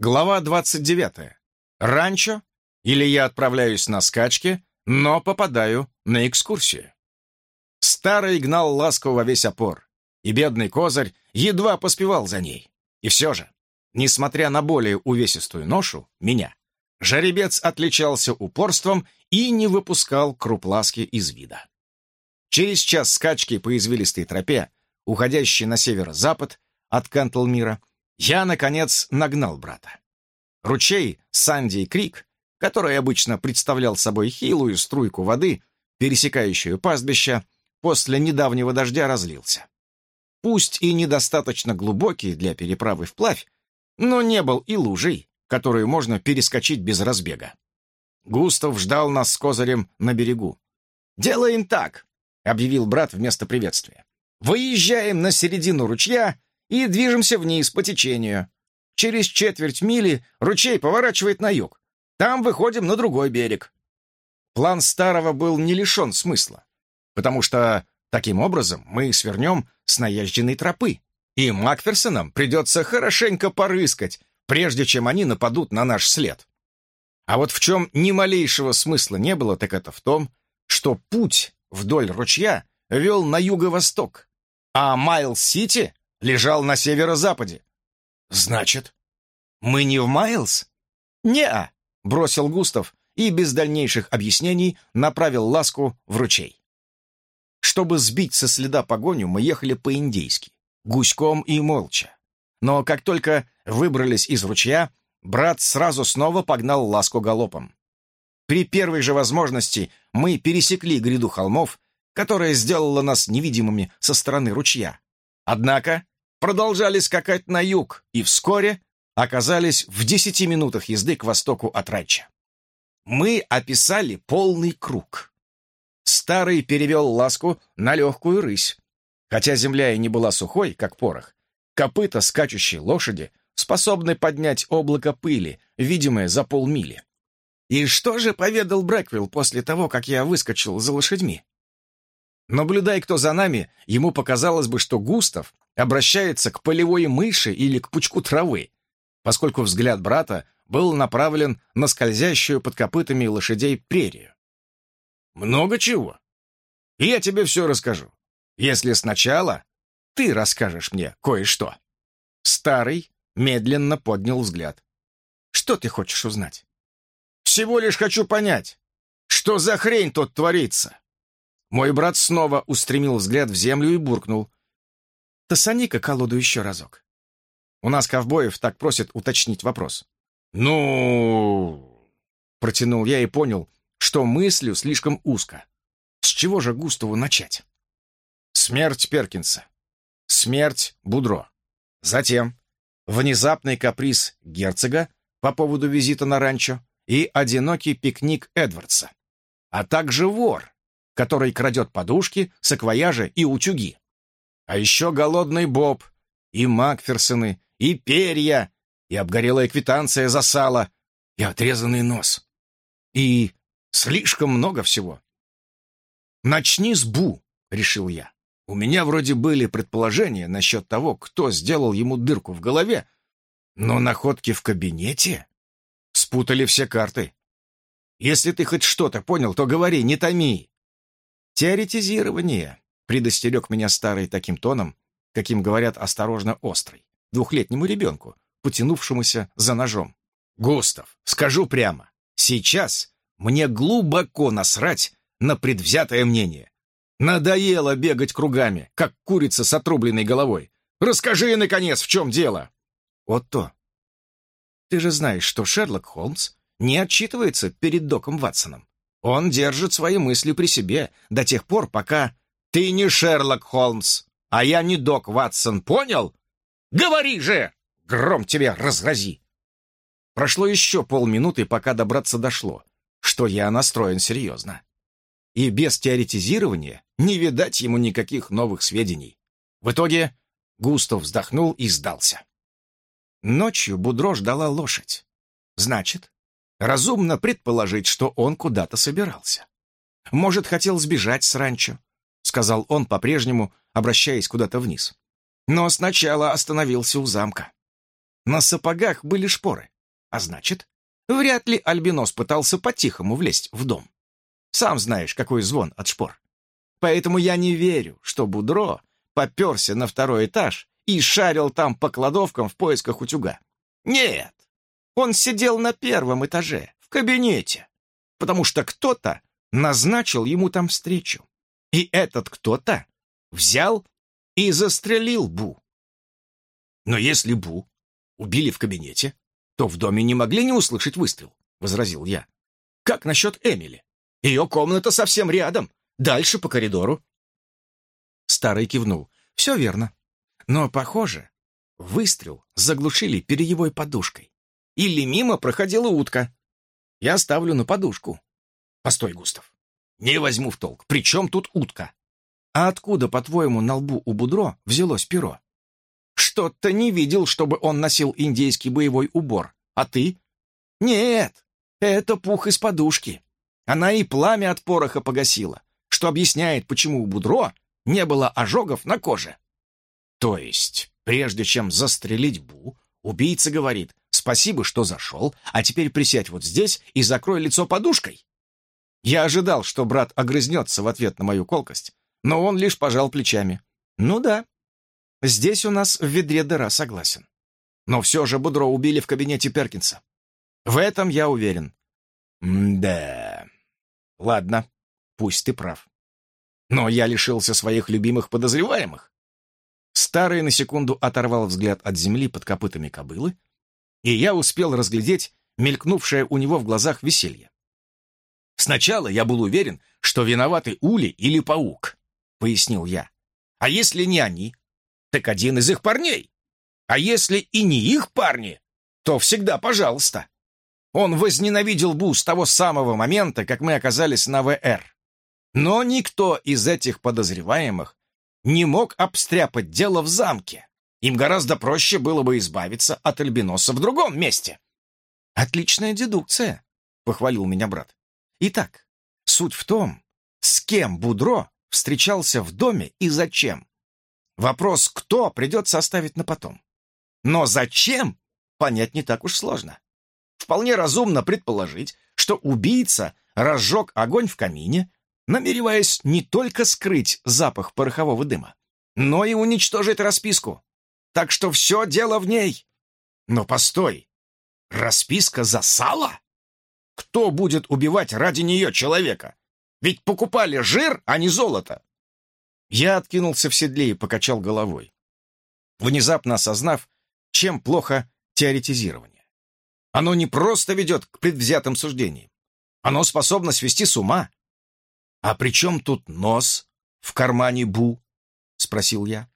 Глава 29. Ранчо или я отправляюсь на скачки, но попадаю на экскурсию. Старый гнал ласку во весь опор, и бедный козырь едва поспевал за ней. И все же, несмотря на более увесистую ношу, меня, жеребец отличался упорством и не выпускал круп ласки из вида. Через час скачки по извилистой тропе, уходящей на северо-запад от Кантлмира, я, наконец, нагнал брата. Ручей Санди Крик, который обычно представлял собой хилую струйку воды, пересекающую пастбище, после недавнего дождя разлился. Пусть и недостаточно глубокий для переправы вплавь, но не был и лужей, которую можно перескочить без разбега. Густав ждал нас с козырем на берегу. «Делаем так», — объявил брат вместо приветствия. «Выезжаем на середину ручья и движемся вниз по течению. Через четверть мили ручей поворачивает на юг. Там выходим на другой берег. План старого был не лишен смысла, потому что таким образом мы свернем с наезженной тропы, и Макферсонам придется хорошенько порыскать, прежде чем они нападут на наш след. А вот в чем ни малейшего смысла не было, так это в том, что путь вдоль ручья вел на юго-восток, а Майл-Сити лежал на северо-западе. Значит, мы не в Майлз? Не-а, бросил Густав и без дальнейших объяснений направил ласку в ручей. Чтобы сбить со следа погоню, мы ехали по-индейски, гуськом и молча. Но как только выбрались из ручья, брат сразу снова погнал ласку галопом. При первой же возможности мы пересекли гряду холмов, которая сделала нас невидимыми со стороны ручья. Однако продолжали скакать на юг и вскоре оказались в десяти минутах езды к востоку от Ранча. Мы описали полный круг. Старый перевел ласку на легкую рысь. Хотя земля и не была сухой, как порох, копыта скачущей лошади способны поднять облако пыли, видимое за полмили. И что же поведал Брэквилл после того, как я выскочил за лошадьми? Наблюдай, кто за нами, ему показалось бы, что Густав обращается к полевой мыши или к пучку травы, поскольку взгляд брата был направлен на скользящую под копытами лошадей прерию. «Много чего. И я тебе все расскажу, если сначала ты расскажешь мне кое-что». Старый медленно поднял взгляд. «Что ты хочешь узнать?» «Всего лишь хочу понять, что за хрень тут творится?» Мой брат снова устремил взгляд в землю и буркнул. «Тасани-ка колоду еще разок». У нас ковбоев так просят уточнить вопрос. «Ну...» — протянул я и понял, что мыслю слишком узко. С чего же Густаву начать? Смерть Перкинса. Смерть Будро. Затем внезапный каприз герцога по поводу визита на ранчо и одинокий пикник Эдвардса, а также вор, который крадет подушки, саквояжи и утюги. А еще голодный Боб и Макферсоны, и перья, и обгорелая квитанция за сало, и отрезанный нос. И слишком много всего. «Начни с Бу», — решил я. У меня вроде были предположения насчет того, кто сделал ему дырку в голове, но находки в кабинете спутали все карты. Если ты хоть что-то понял, то говори, не томи. Теоретизирование, предостерег меня старый таким тоном, каким говорят осторожно острый двухлетнему ребенку, потянувшемуся за ножом. «Густав, скажу прямо, сейчас мне глубоко насрать на предвзятое мнение. Надоело бегать кругами, как курица с отрубленной головой. Расскажи, наконец, в чем дело!» «Отто, ты же знаешь, что Шерлок Холмс не отчитывается перед доком Ватсоном. Он держит свои мысли при себе до тех пор, пока... Ты не Шерлок Холмс, а я не док Ватсон, понял? Говори же! Гром тебе разрази!» Прошло еще полминуты, пока добраться дошло, что я настроен серьезно. И без теоретизирования не видать ему никаких новых сведений. В итоге Густав вздохнул и сдался. Ночью Будро ждала лошадь. Значит, разумно предположить, что он куда-то собирался. Может, хотел сбежать с ранчо, сказал он по-прежнему, обращаясь куда-то вниз но сначала остановился у замка. На сапогах были шпоры. А значит, вряд ли Альбинос пытался по-тихому влезть в дом. Сам знаешь, какой звон от шпор. Поэтому я не верю, что Будро поперся на второй этаж и шарил там по кладовкам в поисках утюга. Нет, он сидел на первом этаже, в кабинете, потому что кто-то назначил ему там встречу. И этот кто-то взял и застрелил Бу. Но если Бу убили в кабинете, то в доме не могли не услышать выстрел, — возразил я. Как насчет Эмили? Ее комната совсем рядом, дальше по коридору. Старый кивнул. Все верно. Но, похоже, выстрел заглушили перьевой подушкой. Или мимо проходила утка. Я ставлю на подушку. Постой, Густав. Не возьму в толк. При чем тут утка? А откуда, по-твоему, на лбу у Будро взялось перо? Что-то не видел, чтобы он носил индейский боевой убор. А ты? Нет, это пух из подушки. Она и пламя от пороха погасила, что объясняет, почему у Будро не было ожогов на коже. То есть, прежде чем застрелить Бу, убийца говорит «Спасибо, что зашел, а теперь присядь вот здесь и закрой лицо подушкой». Я ожидал, что брат огрызнется в ответ на мою колкость, но он лишь пожал плечами. «Ну да, здесь у нас в ведре дыра, согласен. Но все же Будро убили в кабинете Перкинса. В этом я уверен». «Да... Ладно, пусть ты прав. Но я лишился своих любимых подозреваемых». Старый на секунду оторвал взгляд от земли под копытами кобылы, и я успел разглядеть мелькнувшее у него в глазах веселье. Сначала я был уверен, что виноваты Ули или Паук, пояснил я. А если не они, так один из их парней. А если и не их парни, то всегда пожалуйста. Он возненавидел Бу с того самого момента, как мы оказались на ВР. Но никто из этих подозреваемых не мог обстряпать дело в замке. Им гораздо проще было бы избавиться от альбиноса в другом месте. «Отличная дедукция», — похвалил меня брат. Итак, суть в том, с кем Будро встречался в доме и зачем. Вопрос «кто» придется оставить на потом. Но зачем, понять не так уж сложно. Вполне разумно предположить, что убийца разжег огонь в камине, намереваясь не только скрыть запах порохового дыма, но и уничтожить расписку. Так что все дело в ней. Но постой, расписка за сало? Кто будет убивать ради нее человека? Ведь покупали жир, а не золото. Я откинулся в седле и покачал головой, внезапно осознав, чем плохо теоретизирование. Оно не просто ведет к предвзятым суждениям. Оно способно свести с ума. «А при чем тут нос в кармане Бу?» — спросил я.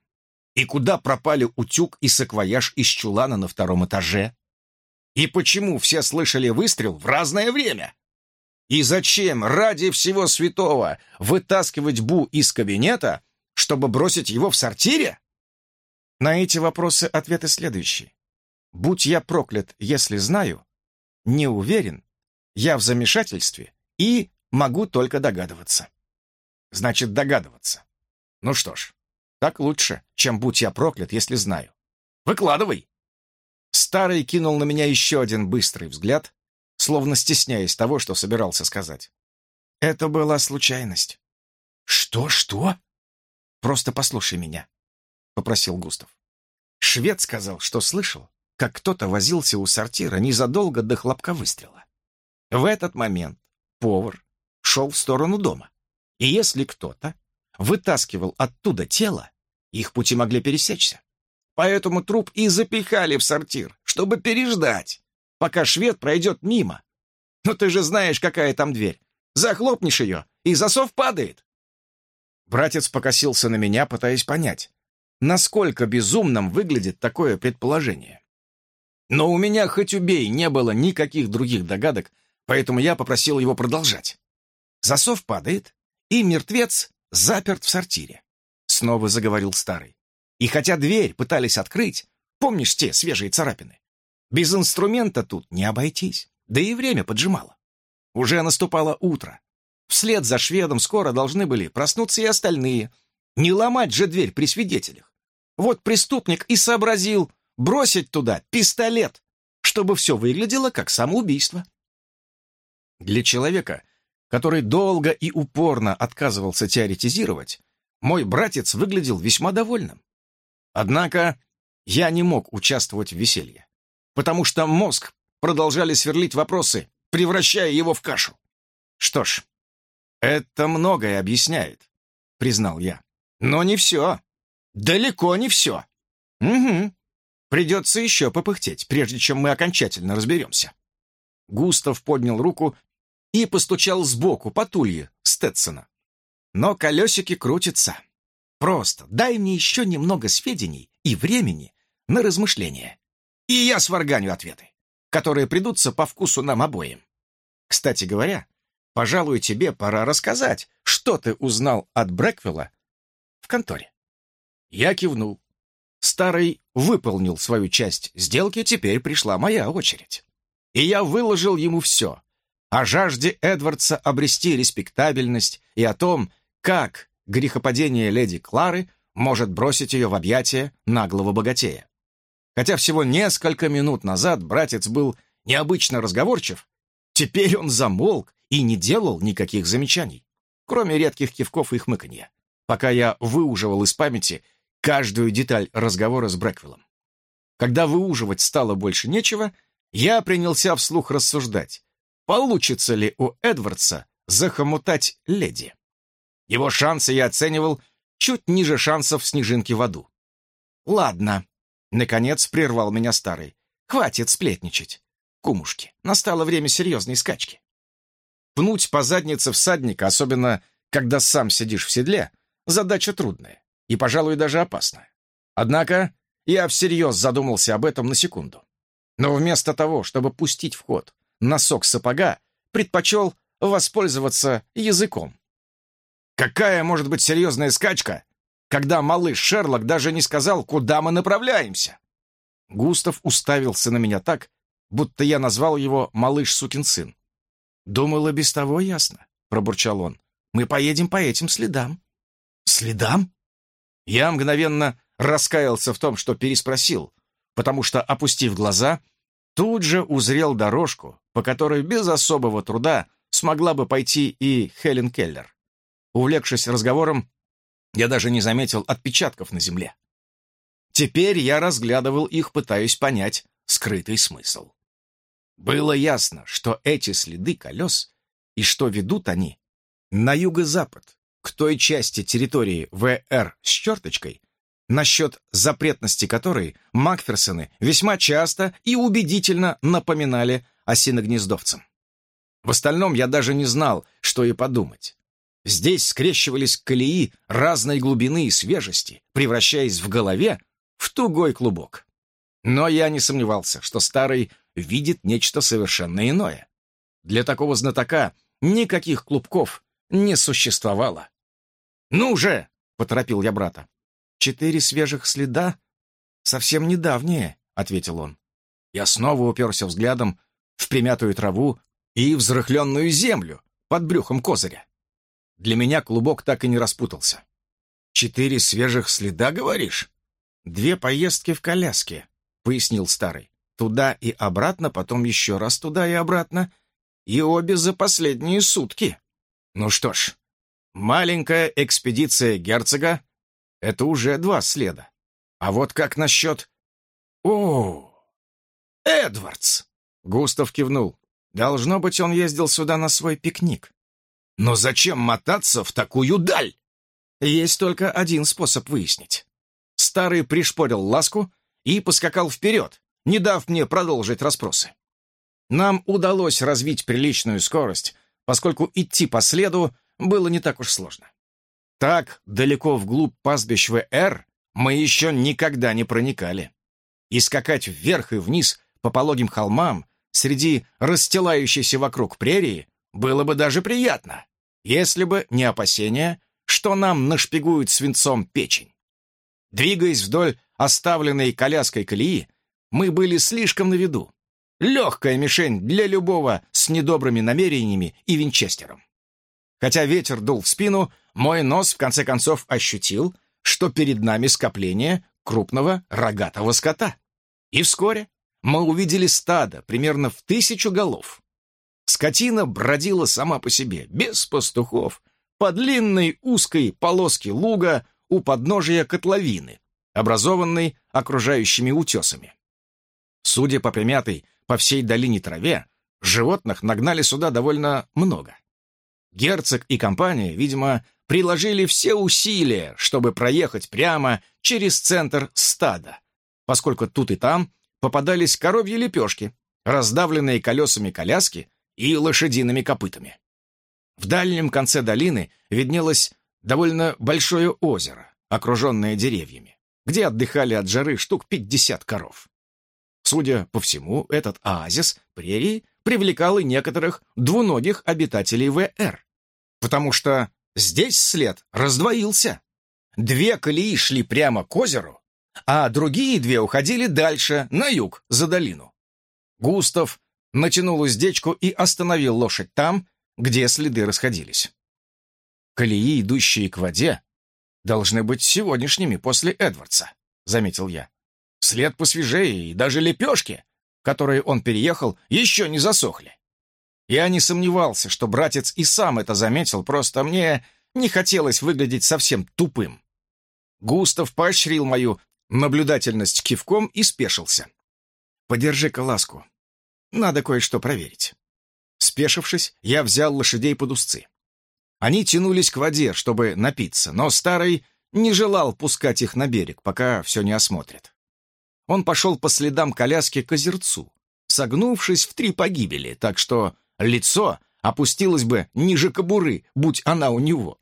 «И куда пропали утюг и саквояж из чулана на втором этаже?» И почему все слышали выстрел в разное время? И зачем ради всего святого вытаскивать Бу из кабинета, чтобы бросить его в сортире? На эти вопросы ответы следующие. Будь я проклят, если знаю, не уверен, я в замешательстве и могу только догадываться. Значит, догадываться. Ну что ж, так лучше, чем будь я проклят, если знаю. Выкладывай. Старый кинул на меня еще один быстрый взгляд, словно стесняясь того, что собирался сказать. Это была случайность. «Что-что?» «Просто послушай меня», — попросил Густав. Швед сказал, что слышал, как кто-то возился у сортира незадолго до хлопка выстрела. В этот момент повар шел в сторону дома, и если кто-то вытаскивал оттуда тело, их пути могли пересечься. Поэтому труп и запихали в сортир, чтобы переждать, пока швед пройдет мимо. Но ты же знаешь, какая там дверь. Захлопнешь ее, и засов падает. Братец покосился на меня, пытаясь понять, насколько безумным выглядит такое предположение. Но у меня, хоть убей, не было никаких других догадок, поэтому я попросил его продолжать. Засов падает, и мертвец заперт в сортире. Снова заговорил старый. И хотя дверь пытались открыть, помнишь те свежие царапины? Без инструмента тут не обойтись, да и время поджимало. Уже наступало утро. Вслед за шведом скоро должны были проснуться и остальные. Не ломать же дверь при свидетелях. Вот преступник и сообразил, бросить туда пистолет, чтобы все выглядело как самоубийство. Для человека, который долго и упорно отказывался теоретизировать, мой братец выглядел весьма довольным. Однако я не мог участвовать в веселье, потому что мозг продолжали сверлить вопросы, превращая его в кашу. Что ж, это многое объясняет, признал я. Но не все. Далеко не все. Угу. Придется еще попыхтеть, прежде чем мы окончательно разберемся. Густав поднял руку и постучал сбоку по тулье Стетсона. Но колесики крутятся. Просто дай мне еще немного сведений и времени на размышления. И я сварганю ответы, которые придутся по вкусу нам обоим. Кстати говоря, пожалуй, тебе пора рассказать, что ты узнал от Брэквилла в конторе. Я кивнул. Старый выполнил свою часть сделки, теперь пришла моя очередь. И я выложил ему все, о жажде Эдвардса обрести респектабельность и о том, как грехопадение леди Клары может бросить ее в объятия наглого богатея. Хотя всего несколько минут назад братец был необычно разговорчив, теперь он замолк и не делал никаких замечаний, кроме редких кивков и хмыканья, пока я выуживал из памяти каждую деталь разговора с Брэквиллом. Когда выуживать стало больше нечего, я принялся вслух рассуждать, получится ли у Эдвардса захомутать леди. Его шансы я оценивал чуть ниже шансов снежинки в аду. «Ладно», — наконец прервал меня старый, — «хватит сплетничать. Кумушки, настало время серьезной скачки». Пнуть по заднице всадника, особенно когда сам сидишь в седле, задача трудная и, пожалуй, даже опасная. Однако я всерьез задумался об этом на секунду. Но вместо того, чтобы пустить в ход носок сапога, предпочел воспользоваться языком. Какая может быть серьезная скачка, когда малыш Шерлок даже не сказал, куда мы направляемся? Густав уставился на меня так, будто я назвал его «малыш сукин сын». «Думал, и без того ясно», — пробурчал он. «Мы поедем по этим следам». «Следам?» Я мгновенно раскаялся в том, что переспросил, потому что, опустив глаза, тут же узрел дорожку, по которой без особого труда смогла бы пойти и Хелен Келлер. Увлекшись разговором, я даже не заметил отпечатков на земле. Теперь я разглядывал их, пытаясь понять скрытый смысл. Было ясно, что эти следы колес и что ведут они на юго-запад, к той части территории ВР с черточкой, насчет запретности которой Макферсоны весьма часто и убедительно напоминали осиногнездовцам. В остальном я даже не знал, что и подумать. Здесь скрещивались колеи разной глубины и свежести, превращаясь в голове в тугой клубок. Но я не сомневался, что старый видит нечто совершенно иное. Для такого знатока никаких клубков не существовало. «Ну же!» — поторопил я брата. «Четыре свежих следа? Совсем недавние», — ответил он. Я снова уперся взглядом в примятую траву и взрыхленную землю под брюхом козыря. Для меня клубок так и не распутался. «Четыре свежих следа, говоришь?» «Две поездки в коляске», — пояснил старый. «Туда и обратно, потом еще раз туда и обратно. И обе за последние сутки». «Ну что ж, маленькая экспедиция герцога — это уже два следа. А вот как насчет...» «О, Эдвардс!» — Густав кивнул. «Должно быть, он ездил сюда на свой пикник. Но зачем мотаться в такую даль? Есть только один способ выяснить. Старый пришпорил ласку и поскакал вперед, не дав мне продолжить расспросы. Нам удалось развить приличную скорость, поскольку идти по следу было не так уж сложно. Так далеко вглубь пастбищ ВР мы еще никогда не проникали. И скакать вверх и вниз по пологим холмам среди расстилающейся вокруг прерии было бы даже приятно, если бы не опасение, что нам нашпигуют свинцом печень. Двигаясь вдоль оставленной коляской колеи, мы были слишком на виду. Легкая мишень для любого с недобрыми намерениями и винчестером. Хотя ветер дул в спину, мой нос в конце концов ощутил, что перед нами скопление крупного рогатого скота. И вскоре мы увидели стадо, примерно в тысячу голов. Скотина бродила сама по себе, без пастухов, по длинной узкой полоске луга у подножия котловины, образованной окружающими утесами. Судя по примятой по всей долине траве, животных нагнали сюда довольно много. Герцог и компания, видимо, приложили все усилия, чтобы проехать прямо через центр стада, поскольку тут и там попадались коровьи лепешки, раздавленные колесами коляски и лошадиными копытами. В дальнем конце долины виднелось довольно большое озеро, окруженное деревьями, где отдыхали от жары штук 50 коров. Судя по всему, этот оазис прерии привлекал и некоторых двуногих обитателей ВР, потому что здесь след раздвоился. Две колеи шли прямо к озеру, а другие две уходили дальше, на юг, за долину. Густав натянул уздечку и остановил лошадь там, где следы расходились. «Колеи, идущие к воде, должны быть сегодняшними после Эдвардса», — заметил я. «След посвежее, и даже лепешки, которые он переехал, еще не засохли». Я не сомневался, что братец и сам это заметил, просто мне не хотелось выглядеть совсем тупым. Густав поощрил мою наблюдательность кивком и спешился. «Подержи-ка ласку. Надо кое-что проверить». Спешившись, я взял лошадей под узцы. Они тянулись к воде, чтобы напиться, но старый не желал пускать их на берег, пока все не осмотрит. Он пошел по следам коляски к озерцу, согнувшись в три погибели, так что лицо опустилось бы ниже кобуры, будь она у него.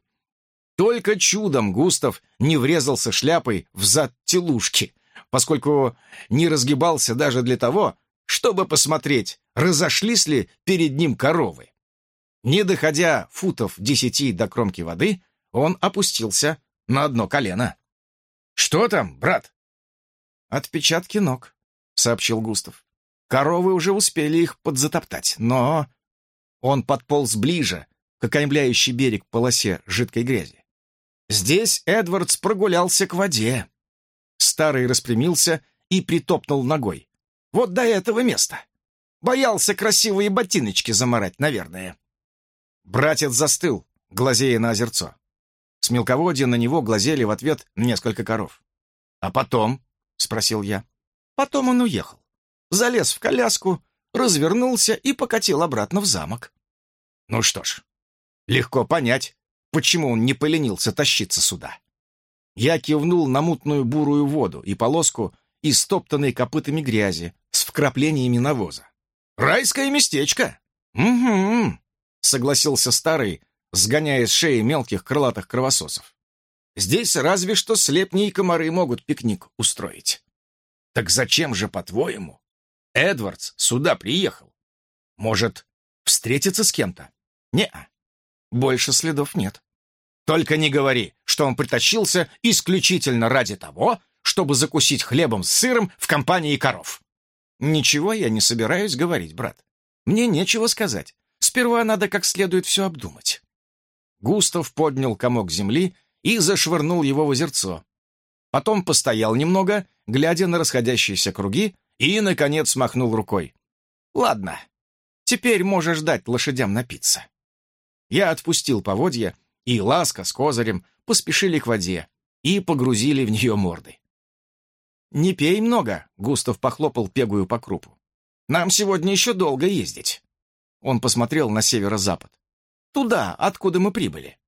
Только чудом Густав не врезался шляпой в зад телушки, поскольку не разгибался даже для того, чтобы посмотреть, разошлись ли перед ним коровы. Не доходя футов десяти до кромки воды, он опустился на одно колено. «Что там, брат?» «Отпечатки ног», — сообщил Густав. «Коровы уже успели их подзатоптать, но...» Он подполз ближе к окаймляющей берег полосе жидкой грязи. Здесь Эдвардс прогулялся к воде. Старый распрямился и притопнул ногой. Вот до этого места. Боялся красивые ботиночки заморать, наверное. Братец застыл, глазея на озерцо. С мелководья на него глазели в ответ несколько коров. «А потом?» — спросил я. Потом он уехал. Залез в коляску, развернулся и покатил обратно в замок. Ну что ж, легко понять, почему он не поленился тащиться сюда. Я кивнул на мутную бурую воду и полоску из стоптанной копытами грязи с вкраплениями навоза. «Райское местечко!» «Угу», — согласился старый, сгоняя с шеи мелких крылатых кровососов. «Здесь разве что слепни и комары могут пикник устроить». «Так зачем же, по-твоему, Эдвардс сюда приехал? Может, встретиться с кем-то?» «Не-а. Больше следов нет. Только не говори, что он притащился исключительно ради того, чтобы закусить хлебом с сыром в компании коров. Ничего я не собираюсь говорить, брат. Мне нечего сказать. Сперва надо как следует все обдумать. Густав поднял комок земли и зашвырнул его в озерцо. Потом постоял немного, глядя на расходящиеся круги, и, наконец, махнул рукой. «Ладно, теперь можешь дать лошадям напиться». Я отпустил поводья, и Ласка с Козырем поспешили к воде и погрузили в нее морды. «Не пей много», — Густав похлопал пегую по крупу. «Нам сегодня еще долго ездить». Он посмотрел на северо-запад. «Туда, откуда мы прибыли».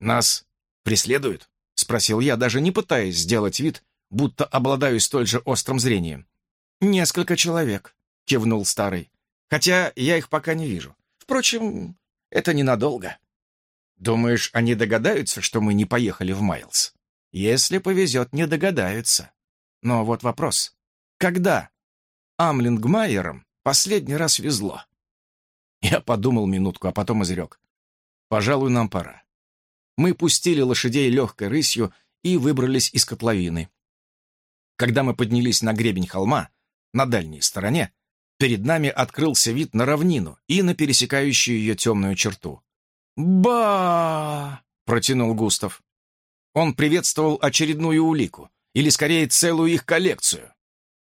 «Нас преследуют?» — спросил я, даже не пытаясь сделать вид, будто обладаю столь же острым зрением. «Несколько человек», — кивнул старый. «Хотя я их пока не вижу. Впрочем, это ненадолго. Думаешь, они догадаются, что мы не поехали в Майлз? Если повезет, не догадаются. Но вот вопрос. Когда Амлингмайерам последний раз везло? Я подумал минутку, а потом изрек. Пожалуй, нам пора. Мы пустили лошадей легкой рысью и выбрались из котловины. Когда мы поднялись на гребень холма, на дальней стороне, Перед нами открылся вид на равнину и на пересекающую ее темную черту. «Ба!» — протянул Густав. Он приветствовал очередную улику, или скорее целую их коллекцию.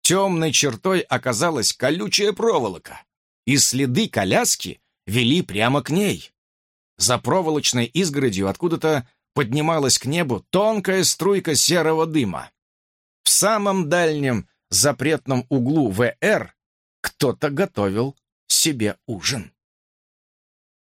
Темной чертой оказалась колючая проволока, и следы коляски вели прямо к ней. За проволочной изгородью откуда-то поднималась к небу тонкая струйка серого дыма. В самом дальнем запретном углу ВР кто-то готовил себе ужин.